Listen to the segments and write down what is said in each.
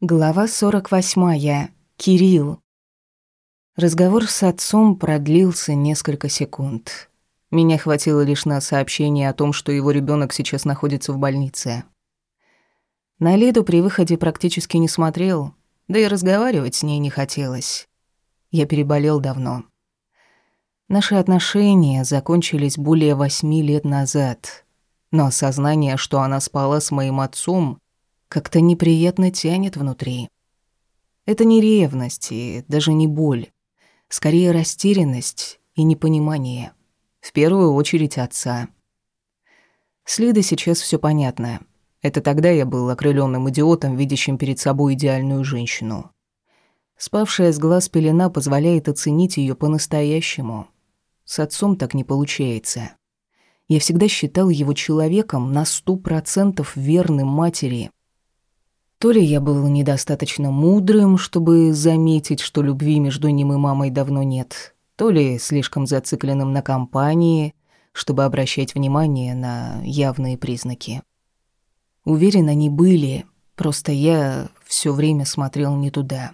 Глава 48. Кирилл. Разговор с отцом продлился несколько секунд. Меня хватило лишь на сообщение о том, что его ребенок сейчас находится в больнице. На Лиду при выходе практически не смотрел, да и разговаривать с ней не хотелось. Я переболел давно. Наши отношения закончились более восьми лет назад, но осознание, что она спала с моим отцом, как-то неприятно тянет внутри. Это не ревность и даже не боль. Скорее растерянность и непонимание. В первую очередь отца. С Лидой сейчас все понятно. Это тогда я был окрыленным идиотом, видящим перед собой идеальную женщину. Спавшая с глаз пелена позволяет оценить ее по-настоящему. С отцом так не получается. Я всегда считал его человеком на сто процентов верным матери, то ли я был недостаточно мудрым, чтобы заметить, что любви между ним и мамой давно нет, то ли слишком зацикленным на компании, чтобы обращать внимание на явные признаки. Уверен, они были, просто я все время смотрел не туда.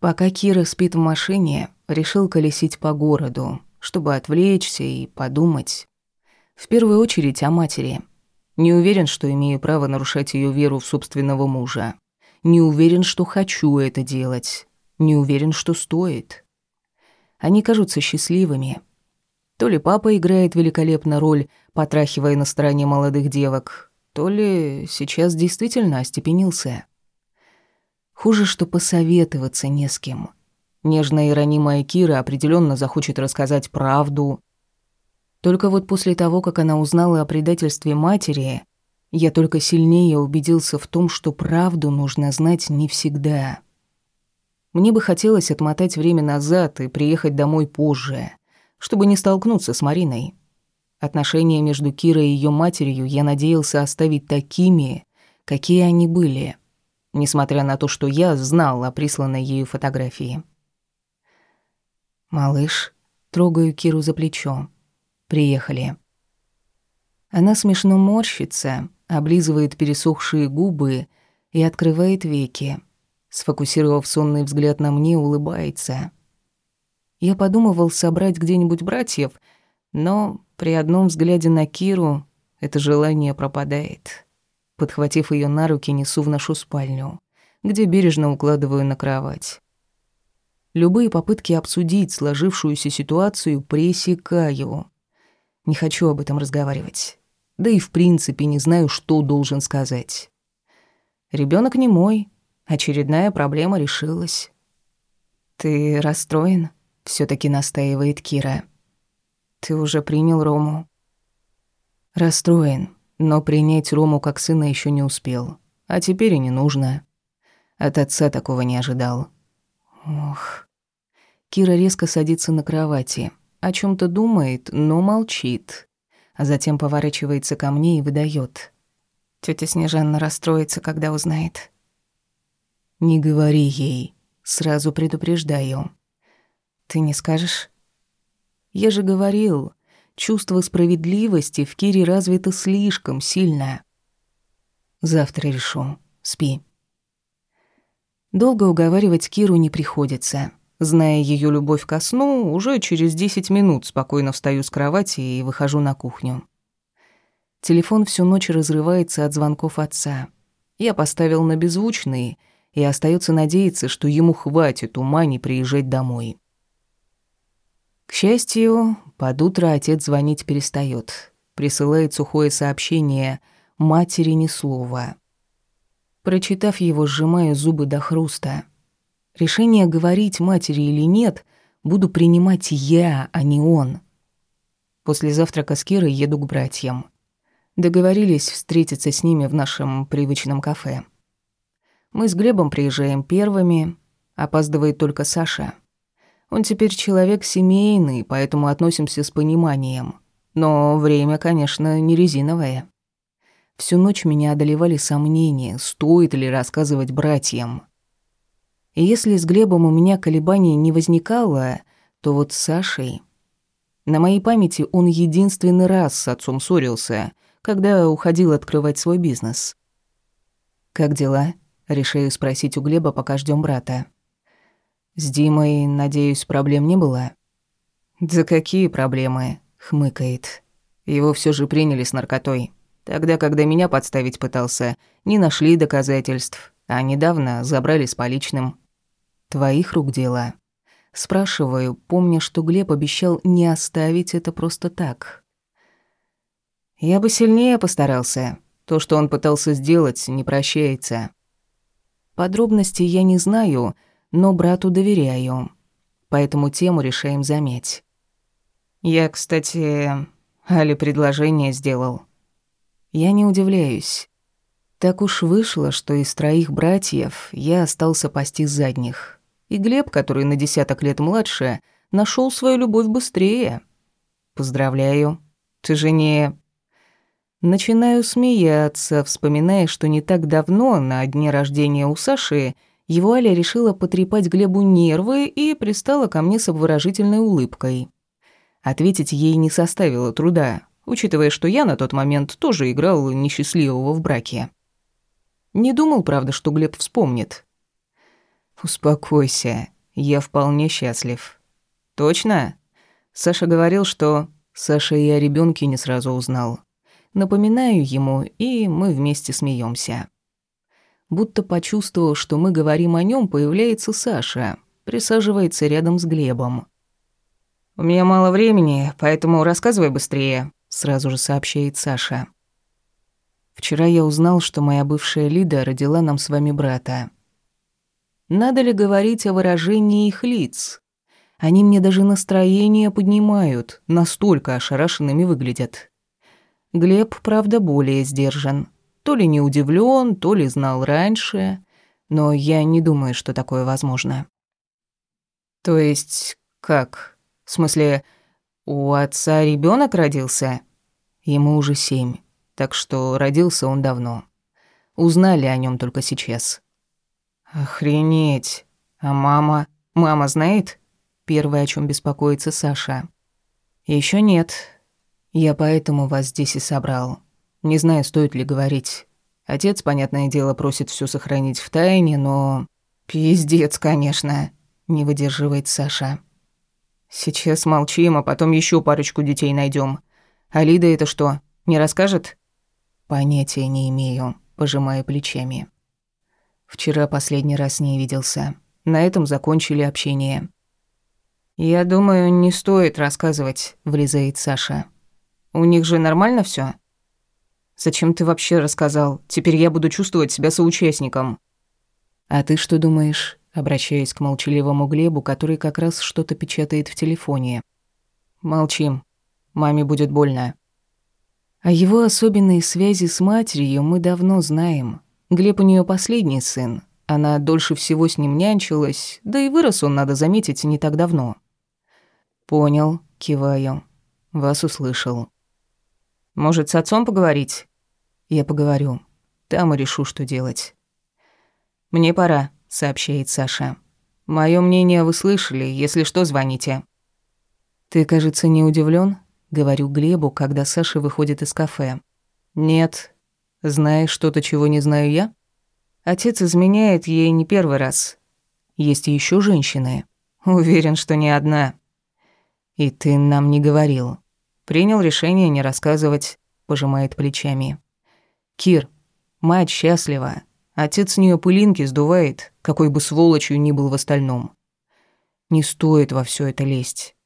Пока Кира спит в машине, решил колесить по городу, чтобы отвлечься и подумать. В первую очередь о матери — не уверен, что имею право нарушать ее веру в собственного мужа. Не уверен, что хочу это делать. Не уверен, что стоит. Они кажутся счастливыми. То ли папа играет великолепно роль, потрахивая на стороне молодых девок, то ли сейчас действительно остепенился. Хуже, что посоветоваться не с кем. Нежная и ранимая Кира определенно захочет рассказать правду, только вот после того, как она узнала о предательстве матери, я только сильнее убедился в том, что правду нужно знать не всегда. Мне бы хотелось отмотать время назад и приехать домой позже, чтобы не столкнуться с Мариной. Отношения между Кирой и ее матерью я надеялся оставить такими, какие они были, несмотря на то, что я знал о присланной ею фотографии. «Малыш», трогаю Киру за плечо. Приехали. Она смешно морщится, облизывает пересохшие губы и открывает веки. Сфокусировав сонный взгляд на мне, улыбается. Я подумывал собрать где-нибудь братьев, но при одном взгляде на Киру это желание пропадает. Подхватив ее на руки, несу в нашу спальню, где бережно укладываю на кровать. Любые попытки обсудить сложившуюся ситуацию пресекаю. Не хочу об этом разговаривать. Да и в принципе не знаю, что должен сказать. Ребенок не мой. Очередная проблема решилась. «Ты расстроен?» — все таки настаивает Кира. «Ты уже принял Рому?» «Расстроен, но принять Рому как сына еще не успел. А теперь и не нужно. От отца такого не ожидал». «Ох...» Кира резко садится на кровати о чем то думает, но молчит. А затем поворачивается ко мне и выдает. Тетя Снежанна расстроится, когда узнает. «Не говори ей», — сразу предупреждаю. «Ты не скажешь?» «Я же говорил, чувство справедливости в Кире развито слишком сильно». «Завтра решу. Спи». Долго уговаривать Киру не приходится. Зная ее любовь ко сну, уже через 10 минут спокойно встаю с кровати и выхожу на кухню. Телефон всю ночь разрывается от звонков отца. Я поставил на беззвучный, и остается надеяться, что ему хватит ума не приезжать домой. К счастью, под утро отец звонить перестает, Присылает сухое сообщение «Матери ни слова». Прочитав его, сжимаю зубы до хруста. Решение говорить матери или нет буду принимать я, а не он. После завтрака с Кирой еду к братьям. Договорились встретиться с ними в нашем привычном кафе. Мы с Глебом приезжаем первыми, опаздывает только Саша. Он теперь человек семейный, поэтому относимся с пониманием. Но время, конечно, не резиновое. Всю ночь меня одолевали сомнения, стоит ли рассказывать братьям. И если с Глебом у меня колебаний не возникало, то вот с Сашей... На моей памяти он единственный раз с отцом ссорился, когда уходил открывать свой бизнес. «Как дела?» — Решаю спросить у Глеба, пока ждем брата. С Димой, надеюсь, проблем не было? Да какие проблемы? хмыкает. Его все же приняли с наркотой. Тогда, когда меня подставить пытался, не нашли доказательств, а недавно забрали с поличным. Твоих рук дело. Спрашиваю, помня, что Глеб обещал не оставить это просто так. Я бы сильнее постарался. То, что он пытался сделать, не прощается. Подробностей я не знаю, но брату доверяю. Поэтому тему решаем замять. Я, кстати, Али предложение сделал. Я не удивляюсь. Так уж вышло, что из троих братьев я остался пасти задних. И Глеб, который на десяток лет младше, нашел свою любовь быстрее. Поздравляю. Ты же не... Начинаю смеяться, вспоминая, что не так давно, на дне рождения у Саши, его Аля решила потрепать Глебу нервы и пристала ко мне с обворожительной улыбкой. Ответить ей не составило труда, учитывая, что я на тот момент тоже играл несчастливого в браке. Не думал, правда, что Глеб вспомнит. «Успокойся, я вполне счастлив». «Точно?» Саша говорил, что... Саша и о ребенке не сразу узнал. Напоминаю ему, и мы вместе смеемся. Будто почувствовал, что мы говорим о нем, появляется Саша, присаживается рядом с Глебом. «У меня мало времени, поэтому рассказывай быстрее», — сразу же сообщает Саша. «Вчера я узнал, что моя бывшая Лида родила нам с вами брата. Надо ли говорить о выражении их лиц? Они мне даже настроение поднимают, настолько ошарашенными выглядят. Глеб, правда, более сдержан. То ли не удивлен, то ли знал раньше, но я не думаю, что такое возможно». «То есть как?» В смысле, у отца ребенок родился? Ему уже семь, так что родился он давно. Узнали о нем только сейчас. Охренеть. А мама? Мама знает? Первое, о чем беспокоится Саша. Еще нет. Я поэтому вас здесь и собрал. Не знаю, стоит ли говорить. Отец, понятное дело, просит все сохранить в тайне, но... Пиздец, конечно, не выдерживает Саша. Сейчас молчим, а потом еще парочку детей найдем. А Лида это что, не расскажет? Понятия не имею, пожимая плечами. Вчера последний раз с ней виделся. На этом закончили общение. Я думаю, не стоит рассказывать, влезает Саша. У них же нормально все. Зачем ты вообще рассказал? Теперь я буду чувствовать себя соучастником. А ты что думаешь? обращаясь к молчаливому Глебу, который как раз что-то печатает в телефоне. «Молчим. Маме будет больно». О его особенной связи с матерью мы давно знаем. Глеб у нее последний сын. Она дольше всего с ним нянчилась, да и вырос он, надо заметить, не так давно. «Понял», — киваю. «Вас услышал». «Может, с отцом поговорить?» «Я поговорю. Там и решу, что делать». «Мне пора», сообщает Саша. Моё мнение вы слышали, если что, звоните. Ты, кажется, не удивлен? говорю Глебу, когда Саша выходит из кафе. Нет. Знаешь что-то, чего не знаю я? Отец изменяет ей не первый раз. Есть еще женщины. Уверен, что не одна. И ты нам не говорил. Принял решение не рассказывать, пожимает плечами. Кир, мать счастлива, Отец с нее пылинки сдувает, какой бы сволочью ни был в остальном. Не стоит во все это лезть.